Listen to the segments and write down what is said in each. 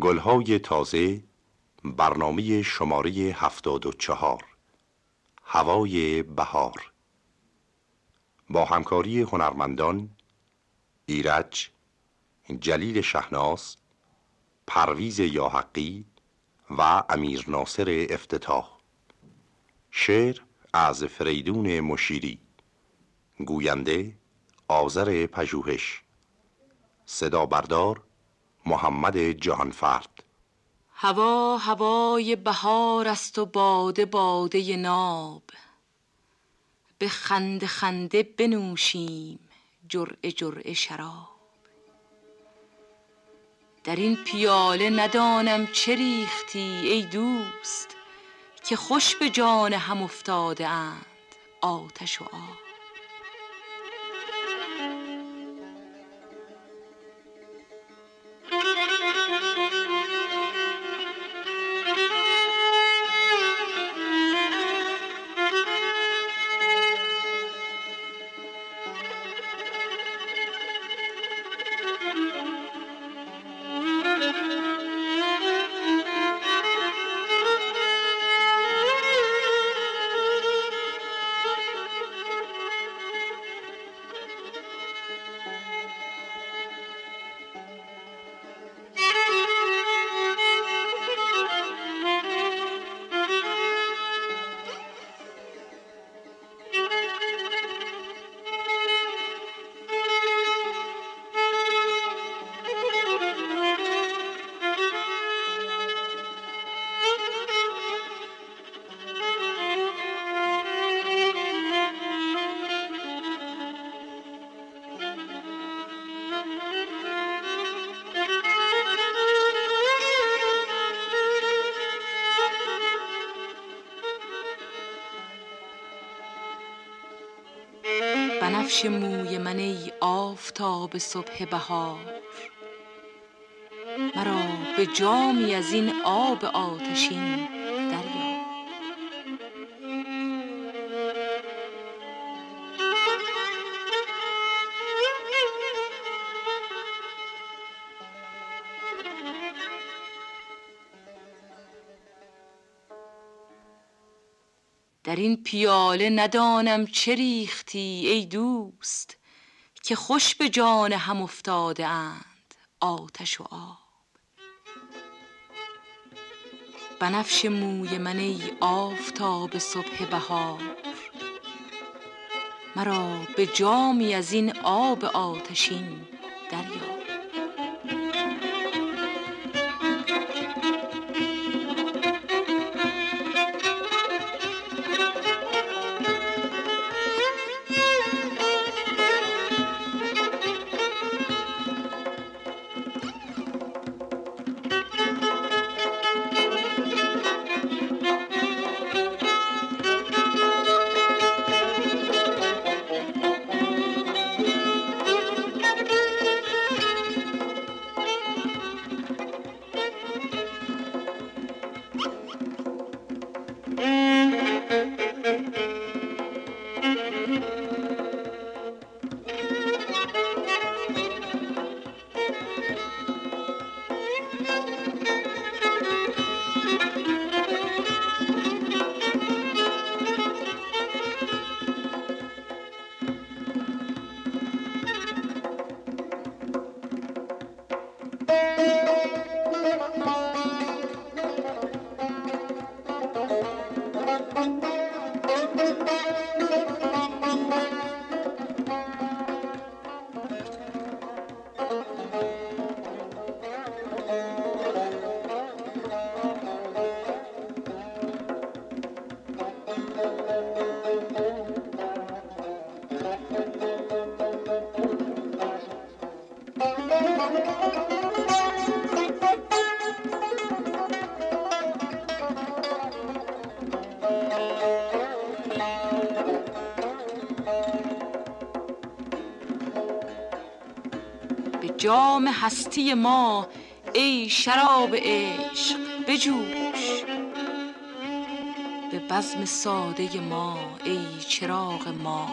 گلهای تازه برنامه شماره هفتاد و چهار هوای بهار. با همکاری هنرمندان ایرج جلیل شهناس پرویز یاحقی و امیر ناصر افتتاح. شعر از فریدون مشیری. گوینده آذر پژوهش. صدا بردار محمد جهانفرد. هوا هوای بهار است و باده باده ناب. به خنده خنده بنوشیم جرعه جرعه شراب. در این پیاله ندانم چه ریختی ای دوست که خوش به جان هم افتاده اند آتش و آب. بنفش موی من ای آفتاب صبح بهار. مرا به جامی از این آب آتشین در این پیاله ندانم چه ریختی ای دوست که خوش به جان هم افتاده اند آتش و آب. بنفش موی من ای آفتاب صبح بهار مرا به جامی از این آب آتشین دریاب جام هستی ما ای شراب عشق بجوش. به بزم ساده ما ای چراغ ما.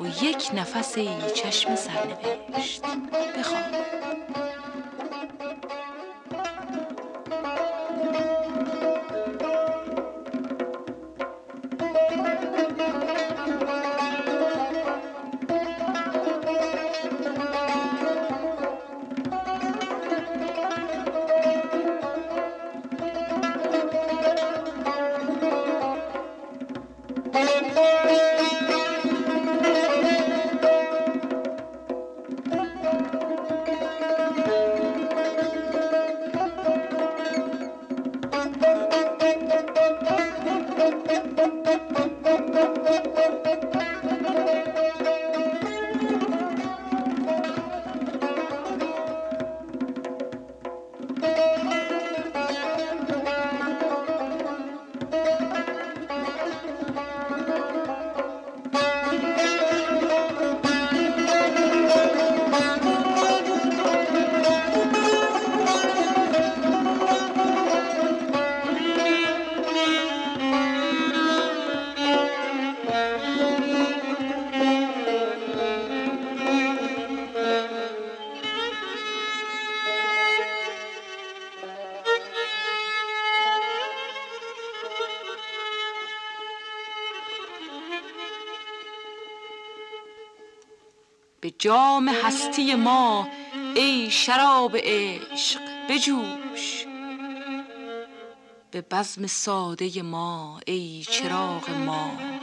و یک نفس چشم سرنوشت. جام هستی ما ای شراب عشق بجوش. به بزم ساده ما ای چراغ ماه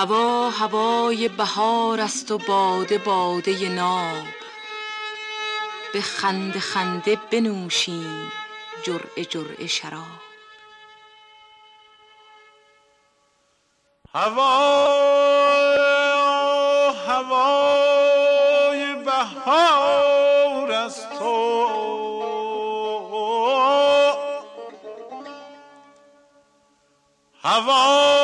هوا هوای بهار است و باده باده ناب. به خنده خنده بنوشیم جرعه جرعه شراب. هوا هوای بهار است تو هوا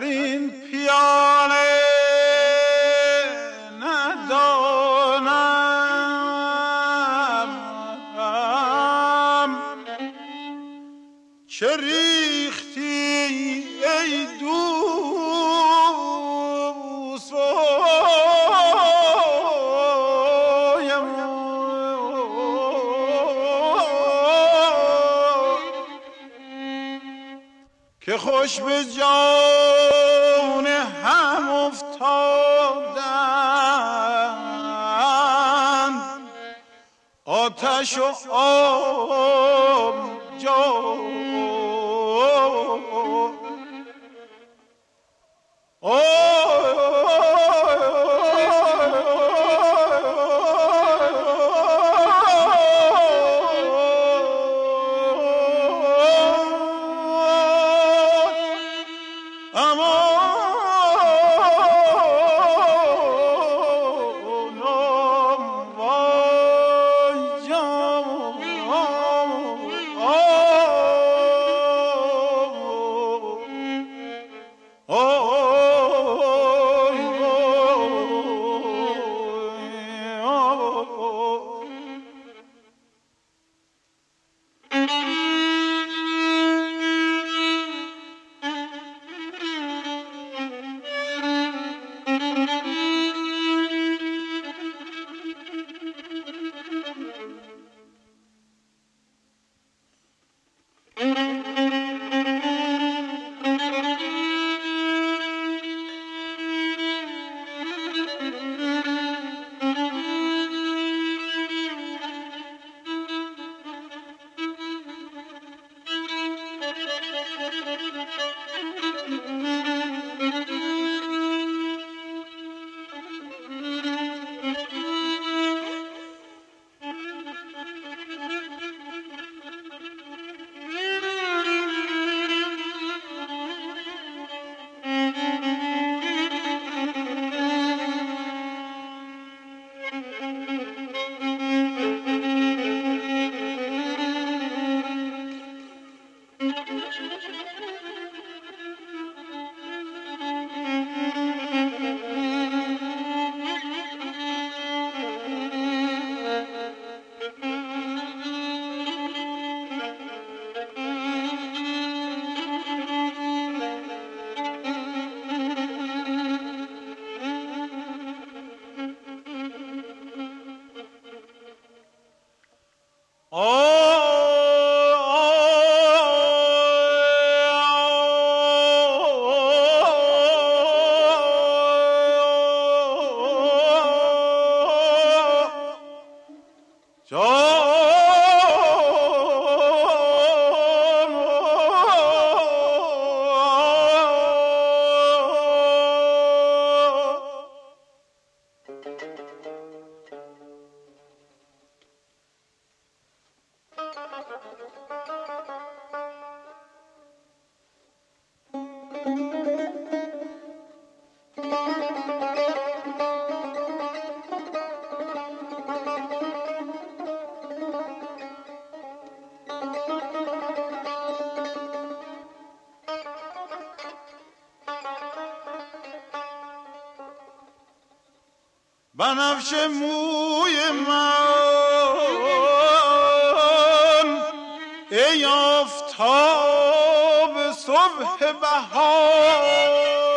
در که خوش به جان هم افتادند آتش و آب جان Oh! بنفش موی من. ای آفتاب صبح بهار.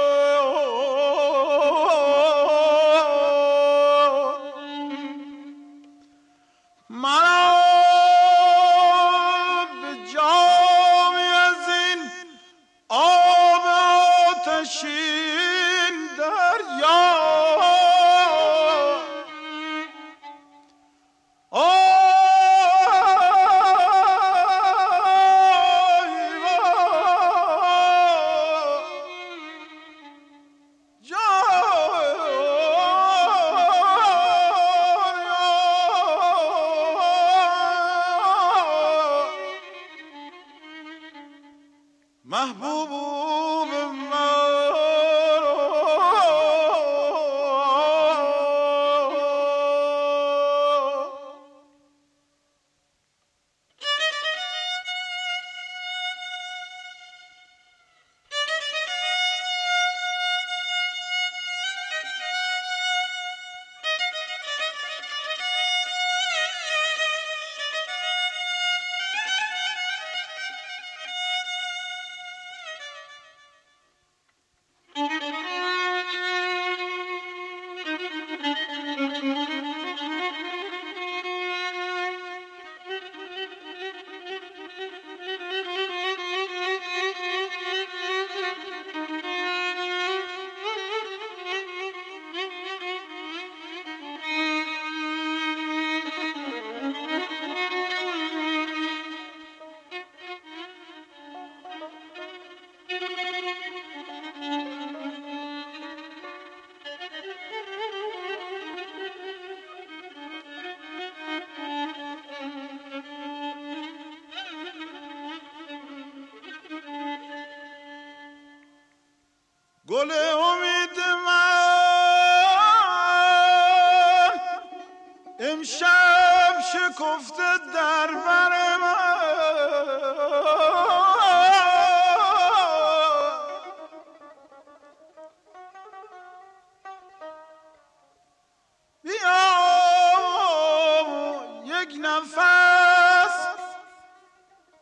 نفس.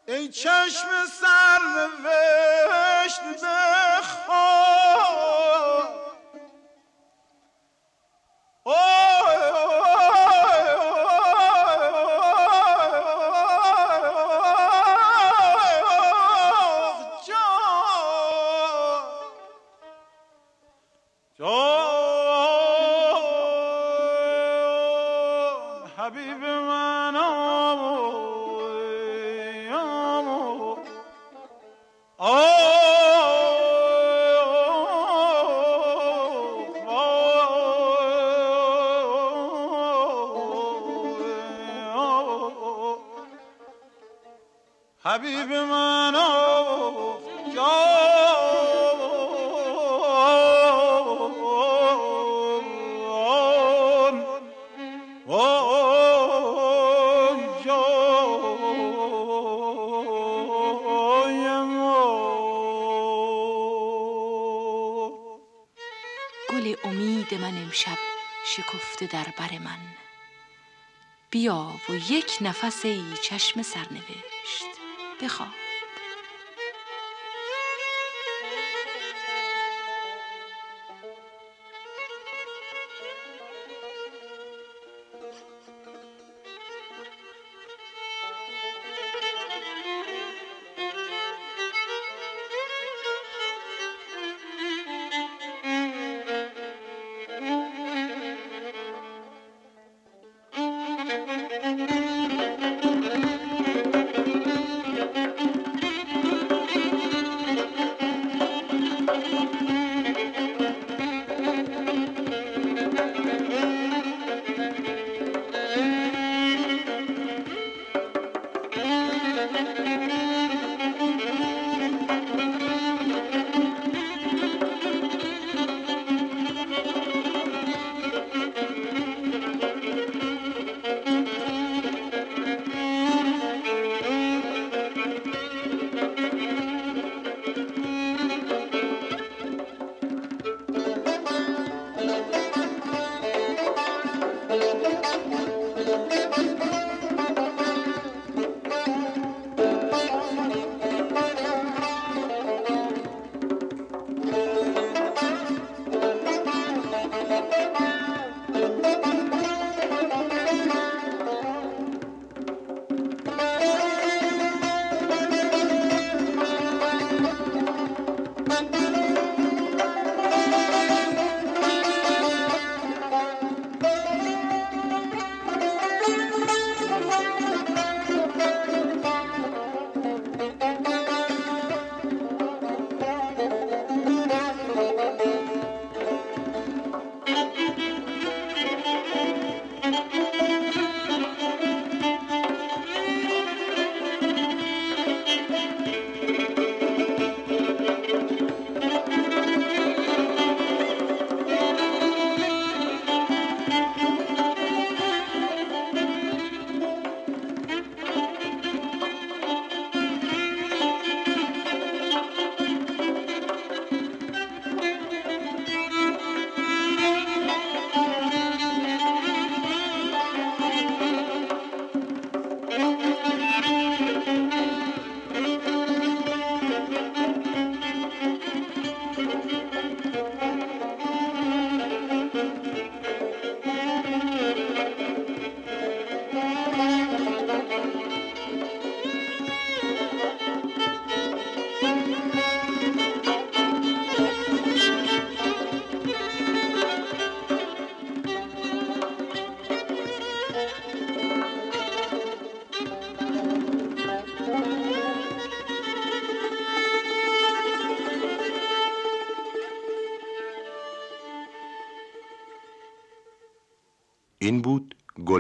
ای چشم حبیب من امید من امشب شکفته در بر من. بیا و یک نفس ای چشم سرنوشت. بخواب این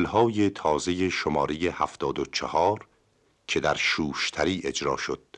گلهای تازه شماره هفتاد و چهار که در شوشتری اجرا شد.